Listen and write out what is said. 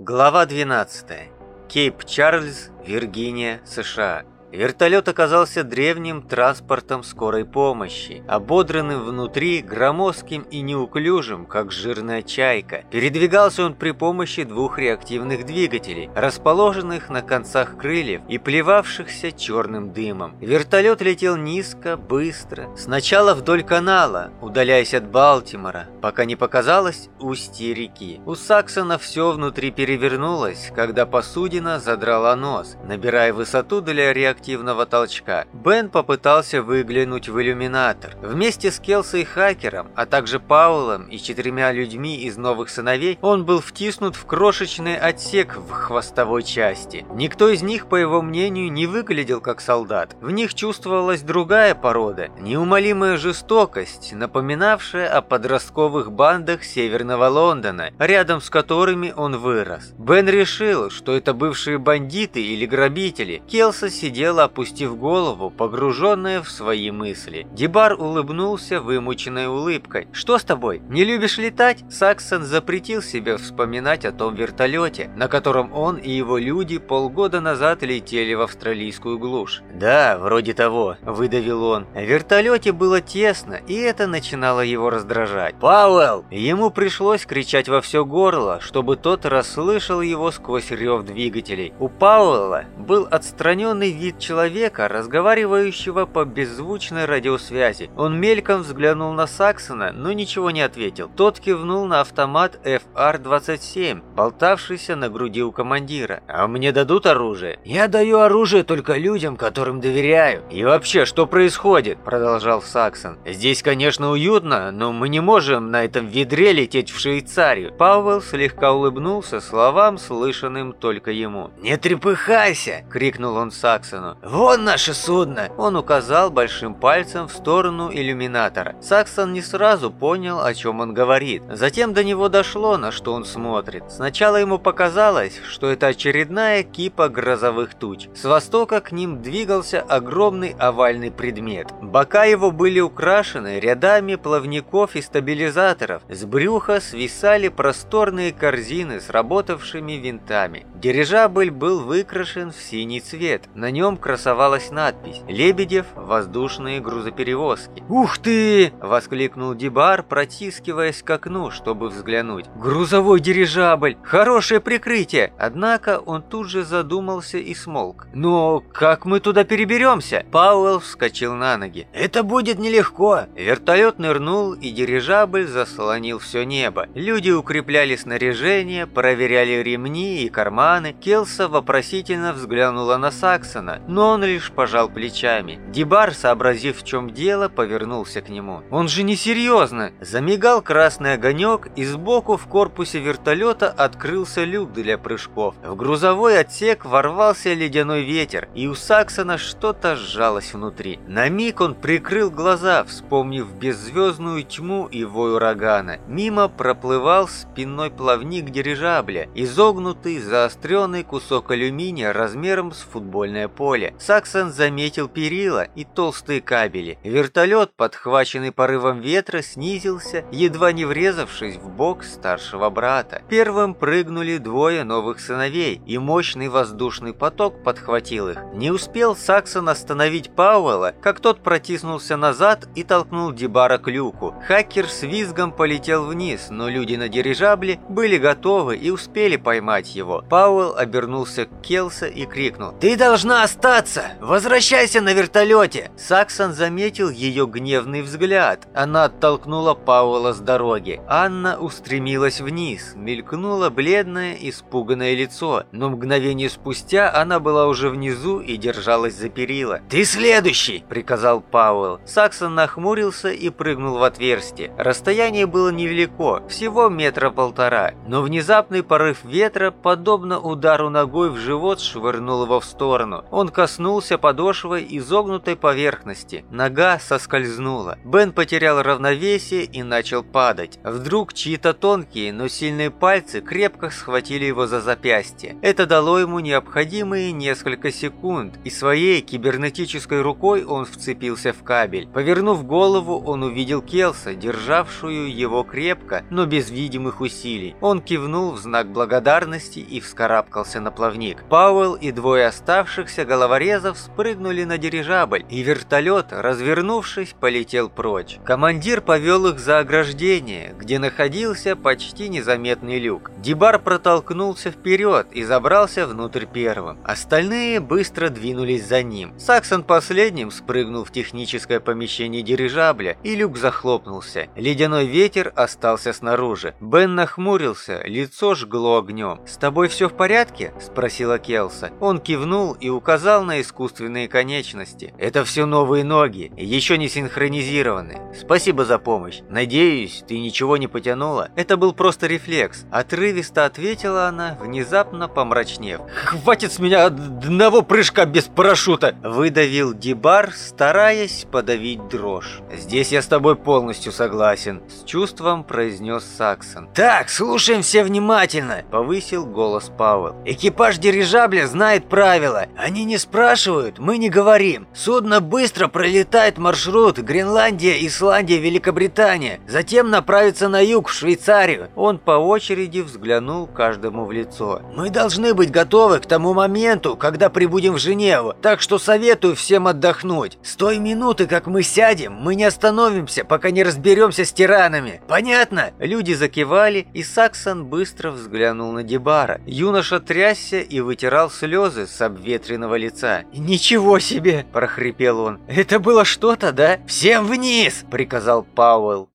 Глава 12. Кейп Чарльз, Виргиния, США. Вертолет оказался древним транспортом скорой помощи, ободранным внутри, громоздким и неуклюжим, как жирная чайка. Передвигался он при помощи двух реактивных двигателей, расположенных на концах крыльев и плевавшихся черным дымом. Вертолет летел низко, быстро, сначала вдоль канала, удаляясь от Балтимора, пока не показалось устье реки. У Саксона все внутри перевернулось, когда посудина задрала нос, набирая высоту для реактивных активного толчка. Бен попытался выглянуть в иллюминатор. Вместе с Келсой Хакером, а также Паулом и четырьмя людьми из новых сыновей, он был втиснут в крошечный отсек в хвостовой части. Никто из них, по его мнению, не выглядел как солдат. В них чувствовалась другая порода, неумолимая жестокость, напоминавшая о подростковых бандах Северного Лондона, рядом с которыми он вырос. Бен решил, что это бывшие бандиты или грабители. Келса сидел сидела, опустив голову, погруженная в свои мысли. Дебар улыбнулся вымученной улыбкой. «Что с тобой? Не любишь летать?» Саксон запретил себе вспоминать о том вертолете, на котором он и его люди полгода назад летели в австралийскую глушь. «Да, вроде того», – выдавил он. В вертолете было тесно, и это начинало его раздражать. «Пауэлл!» Ему пришлось кричать во все горло, чтобы тот расслышал его сквозь рев двигателей. У Пауэлла был отстраненный вид человека, разговаривающего по беззвучной радиосвязи. Он мельком взглянул на Саксона, но ничего не ответил. Тот кивнул на автомат FR-27, болтавшийся на груди у командира. «А мне дадут оружие?» «Я даю оружие только людям, которым доверяю». «И вообще, что происходит?» – продолжал Саксон. «Здесь, конечно, уютно, но мы не можем на этом ведре лететь в Швейцарию». Пауэлл слегка улыбнулся словам, слышанным только ему. «Не трепыхайся!» – крикнул он Саксону сторону. «Вон наше судно!» Он указал большим пальцем в сторону иллюминатора. Саксон не сразу понял, о чем он говорит. Затем до него дошло, на что он смотрит. Сначала ему показалось, что это очередная кипа грозовых туч. С востока к ним двигался огромный овальный предмет. Бока его были украшены рядами плавников и стабилизаторов. С брюха свисали просторные корзины с работавшими винтами. Дирижабль был выкрашен в синий цвет. На нем красовалась надпись «Лебедев. Воздушные грузоперевозки». «Ух ты!» – воскликнул Дебар, протискиваясь к окну, чтобы взглянуть. «Грузовой дирижабль! Хорошее прикрытие!» Однако он тут же задумался и смолк. «Но как мы туда переберемся?» Пауэлл вскочил на ноги. «Это будет нелегко!» Вертолет нырнул, и дирижабль заслонил все небо. Люди укрепляли снаряжение, проверяли ремни и карманы. Келса вопросительно взглянула на Саксона но он лишь пожал плечами. Дебар, сообразив в чем дело, повернулся к нему. «Он же не серьезно!» Замигал красный огонек, и сбоку в корпусе вертолета открылся люк для прыжков. В грузовой отсек ворвался ледяной ветер, и у Саксона что-то сжалось внутри. На миг он прикрыл глаза, вспомнив беззвездную тьму и вой урагана. Мимо проплывал спинной плавник дирижабля, изогнутый, заостренный кусок алюминия размером с футбольное поле поле. Саксон заметил перила и толстые кабели. Вертолет, подхваченный порывом ветра, снизился, едва не врезавшись в бок старшего брата. Первым прыгнули двое новых сыновей, и мощный воздушный поток подхватил их. Не успел Саксон остановить Пауэлла, как тот протиснулся назад и толкнул Дебара к люку. Хакер с визгом полетел вниз, но люди на дирижабле были готовы и успели поймать его. Пауэлл обернулся к Келса и крикнул «Ты должна остаться!» Остаться! Возвращайся на вертолете!» Саксон заметил ее гневный взгляд. Она оттолкнула Пауэлла с дороги. Анна устремилась вниз. Мелькнуло бледное, испуганное лицо. Но мгновение спустя она была уже внизу и держалась за перила. «Ты следующий!» – приказал Пауэлл. Саксон нахмурился и прыгнул в отверстие. Расстояние было невелико, всего метра полтора. Но внезапный порыв ветра, подобно удару ногой в живот, швырнул его в сторону. Он Коснулся подошвой изогнутой поверхности. Нога соскользнула. Бен потерял равновесие и начал падать. Вдруг чьи-то тонкие, но сильные пальцы крепко схватили его за запястье. Это дало ему необходимые несколько секунд, и своей кибернетической рукой он вцепился в кабель. Повернув голову, он увидел Келса, державшую его крепко, но без видимых усилий. Он кивнул в знак благодарности и вскарабкался на плавник. Пауэлл и двое оставшихся головорезов спрыгнули на дирижабль, и вертолет, развернувшись, полетел прочь. Командир повел их за ограждение, где находился почти незаметный люк. Дибар протолкнулся вперед и забрался внутрь первым. Остальные быстро двинулись за ним. Саксон последним спрыгнул в техническое помещение дирижабля, и люк захлопнулся. Ледяной ветер остался снаружи. Бен нахмурился, лицо жгло огнем. «С тобой все в порядке?» – спросила Келса. Он кивнул и указал на искусственные конечности. «Это все новые ноги, еще не синхронизированы. Спасибо за помощь. Надеюсь, ты ничего не потянула?» Это был просто рефлекс. Отрывисто ответила она, внезапно помрачнев. «Хватит с меня одного прыжка без парашюта!» Выдавил Дибар, стараясь подавить дрожь. «Здесь я с тобой полностью согласен», – с чувством произнес Саксон. «Так, слушаем все внимательно», – повысил голос Пауэлл. «Экипаж дирижабля знает правила. Они не спрашивают, мы не говорим. Судно быстро пролетает маршрут Гренландия, Исландия, Великобритания. Затем направится на юг, в Швейцарию». Он по очереди взглянул каждому в лицо. «Мы должны быть готовы к тому моменту, когда прибудем в Женеву, так что советую всем отдохнуть. С той минуты, как мы сядем, мы не остановимся, пока не разберемся с тиранами. Понятно?» Люди закивали, и Саксон быстро взглянул на Дебара. Юноша трясся и вытирал слезы с обветренного лица. «Ничего себе!» – прохрипел он. «Это было что-то, да?» «Всем вниз!» – приказал Пауэлл.